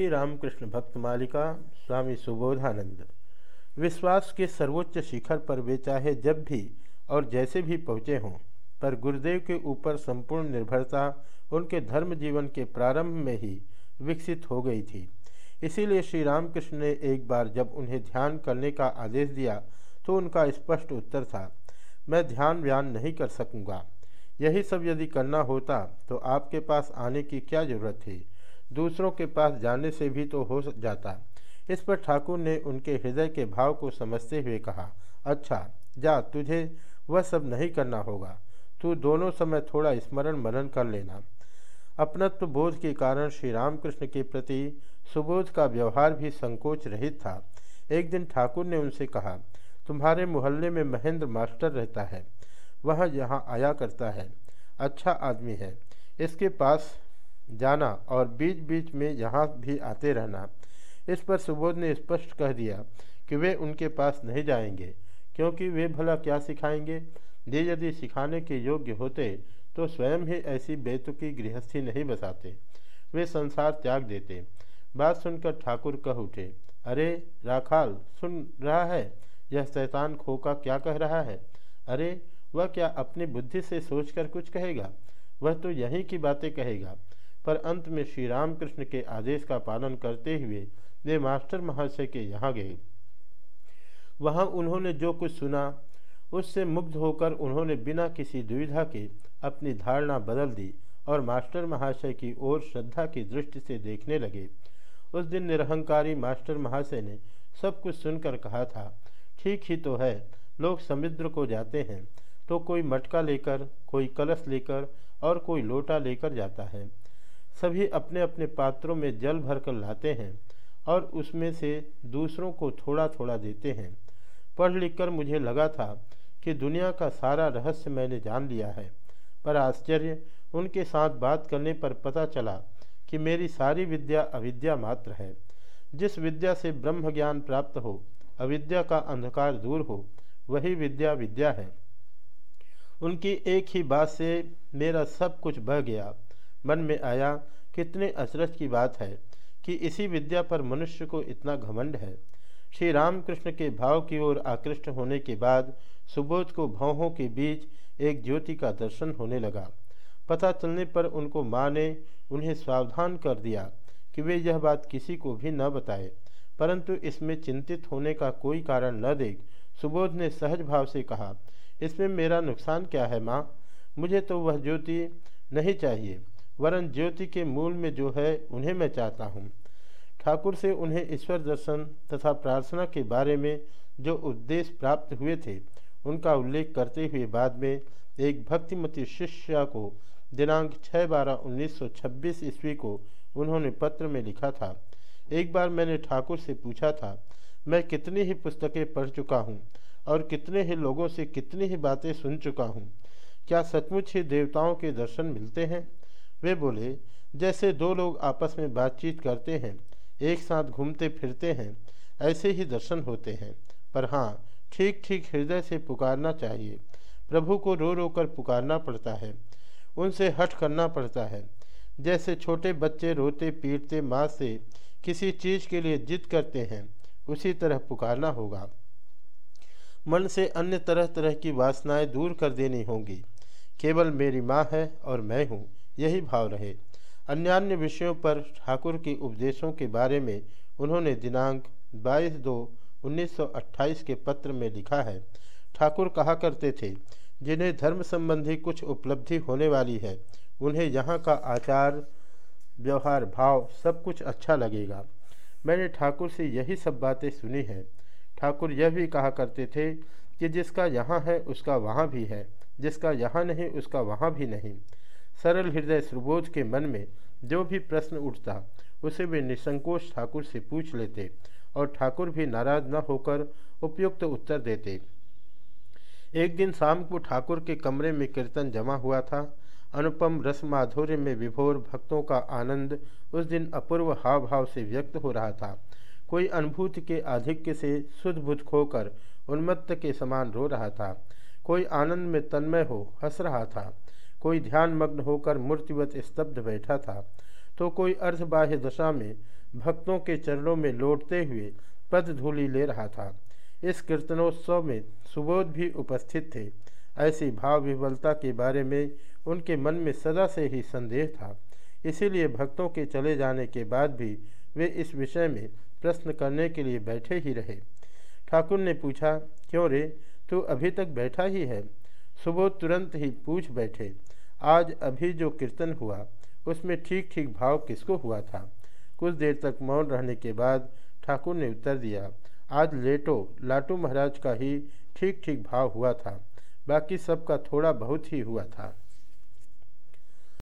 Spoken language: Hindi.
श्री रामकृष्ण भक्त मालिका स्वामी सुबोधानंद। विश्वास के सर्वोच्च शिखर पर वे चाहे जब भी और जैसे भी पहुँचे हों, पर गुरुदेव के ऊपर संपूर्ण निर्भरता उनके धर्म जीवन के प्रारंभ में ही विकसित हो गई थी। इसीलिए श्री रामकृष्ण ने एक बार जब उन्हें ध्यान करने का आदेश दिया तो उनका स्पष्ट उत्तर था, मैं ध्यान व्यान नहीं कर सकूँगा। यही सब यदि करना होता तो आपके पास आने की क्या ज़रूरत थी? दूसरों के पास जाने से भी तो हो जाता। इस पर ठाकुर ने उनके हृदय के भाव को समझते हुए कहा अच्छा जा, तुझे वह सब नहीं करना होगा। तू दोनों समय थोड़ा स्मरण मनन कर लेना। अपनत्व बोध के कारण श्री रामकृष्ण के प्रति सुबोध का व्यवहार भी संकोच रहित था। एक दिन ठाकुर ने उनसे कहा, तुम्हारे मोहल्ले में महेंद्र मास्टर रहता है। वह यहाँ आया करता है। अच्छा आदमी है। इसके पास जाना और बीच बीच में यहाँ भी आते रहना। इस पर सुबोध ने स्पष्ट कह दिया कि वे उनके पास नहीं जाएँगे, क्योंकि वे भला क्या सिखाएँगे? ये यदि सिखाने के योग्य होते तो स्वयं ही ऐसी बेतुकी गृहस्थी नहीं बसाते। वे संसार त्याग देते। बात सुनकर ठाकुर कह उठे, अरे, राखाल, सुन रहा है? यह शैतान खोका क्या कह रहा है? अरे, वह क्या अपनी बुद्धि से सोचकर कुछ कहेगा? वह तो यहीं की बातें कहेगा। पर अंत में श्री रामकृष्ण के आदेश का पालन करते हुए वे मास्टर महाशय के यहाँ गए। वहाँ उन्होंने जो कुछ सुना, उससे मुग्ध होकर उन्होंने बिना किसी दुविधा के अपनी धारणा बदल दी और मास्टर महाशय की ओर श्रद्धा की दृष्टि से देखने लगे। उस दिन निरहंकारी मास्टर महाशय ने सब कुछ सुनकर कहा था, ठीक ही तो है, लोग समुद्र को जाते हैं तो कोई मटका लेकर, कोई कलश लेकर और कोई लोटा लेकर जाता है। सभी अपने अपने पात्रों में जल भरकर लाते हैं और उसमें से दूसरों को थोड़ा थोड़ा देते हैं। पढ़ लिख कर मुझे लगा था कि दुनिया का सारा रहस्य मैंने जान लिया है, पर आश्चर्य, उनके साथ बात करने पर पता चला कि मेरी सारी विद्या अविद्या मात्र है। जिस विद्या से ब्रह्म ज्ञान प्राप्त हो, अविद्या का अंधकार दूर हो, वही विद्या विद्या है। उनकी एक ही बात से मेरा सब कुछ बह गया। मन में आया, कितने अचरज की बात है कि इसी विद्या पर मनुष्य को इतना घमंड है। श्री रामकृष्ण के भाव की ओर आकृष्ट होने के बाद सुबोध को भावों के बीच एक ज्योति का दर्शन होने लगा। पता चलने पर उनको माँ ने उन्हें सावधान कर दिया कि वे यह बात किसी को भी न बताए, परंतु इसमें चिंतित होने का कोई कारण न देख सुबोध ने सहज भाव से कहा, इसमें मेरा नुकसान क्या है माँ? मुझे तो वह ज्योति नहीं चाहिए। वरन ज्योति के मूल में जो है, उन्हें मैं चाहता हूँ। ठाकुर से उन्हें ईश्वर दर्शन तथा प्रार्थना के बारे में जो उद्देश्य प्राप्त हुए थे, उनका उल्लेख करते हुए बाद में एक भक्तिमती शिष्या को दिनांक 6 बारह 1926 ईस्वी को उन्होंने पत्र में लिखा था। एक बार मैंने ठाकुर से पूछा था, मैं कितनी ही पुस्तकें पढ़ चुका हूँ और कितने ही लोगों से कितनी ही बातें सुन चुका हूँ? क्या सचमुच ही देवताओं के दर्शन मिलते हैं? वे बोले, जैसे दो लोग आपस में बातचीत करते हैं, एक साथ घूमते फिरते हैं, ऐसे ही दर्शन होते हैं। पर हाँ ठीक ठीक हृदय से पुकारना चाहिए। प्रभु को रो रो कर पुकारना पड़ता है, उनसे हट करना पड़ता है। जैसे छोटे बच्चे रोते, पीटते माँ से किसी चीज़ के लिए जिद करते हैं, उसी तरह पुकारना होगा। मन से अन्य तरह तरह की वासनाएँ दूर कर देनी होंगी। केवल मेरी माँ है और मैं हूँ। यही भाव रहे। अन्यान्य विषयों पर ठाकुर के उपदेशों के बारे में उन्होंने दिनांक 22 दो 1928 के पत्र में लिखा है। ठाकुर कहा करते थे, जिन्हें धर्म संबंधी कुछ उपलब्धि होने वाली है, उन्हें यहाँ का आचार, व्यवहार, भाव सब कुछ अच्छा लगेगा। मैंने ठाकुर से यही सब बातें सुनी हैं। ठाकुर यह भी कहा करते थे कि जिसका यहाँ है, उसका वहाँ भी है। जिसका यहाँ नहीं, उसका वहाँ भी नहीं। सरल हृदय सुबोध के मन में जो भी प्रश्न उठता, उसे वे निसंकोच ठाकुर से पूछ लेते और ठाकुर भी नाराज़ न होकर उपयुक्त उत्तर देते। एक दिन शाम को ठाकुर के कमरे में कीर्तन जमा हुआ था। अनुपम रस माधुर्य में विभोर भक्तों का आनंद उस दिन अपूर्व हाव भाव से व्यक्त हो रहा था। कोई अनुभूति के आधिक्य से सुध खोकर उन्मत्त के समान रो रहा था। कोई आनंद में तन्मय हो, हंस रहा था। कोई ध्यानमग्न होकर मूर्तिवत स्तब्ध बैठा था तो कोई अर्धबाह्य दशा में भक्तों के चरणों में लौटते हुए पद धूलि ले रहा था। इस कीर्तनोत्सव में सुबोध भी उपस्थित थे। ऐसी भाव विवलता के बारे में उनके मन में सदा से ही संदेह था। इसीलिए भक्तों के चले जाने के बाद भी वे इस विषय में प्रश्न करने के लिए बैठे ही रहे। ठाकुर ने पूछा, क्यों रे? तू अभी तक बैठा ही है? सुबोध तुरंत ही पूछ बैठे आज अभी जो कीर्तन हुआ, उसमें ठीक ठीक भाव किसको हुआ था? कुछ देर तक मौन रहने के बाद ठाकुर ने उत्तर दिया, आज लेटो, लाटू महाराज का ही ठीक ठीक भाव हुआ था, बाकी सबका थोड़ा बहुत ही हुआ था।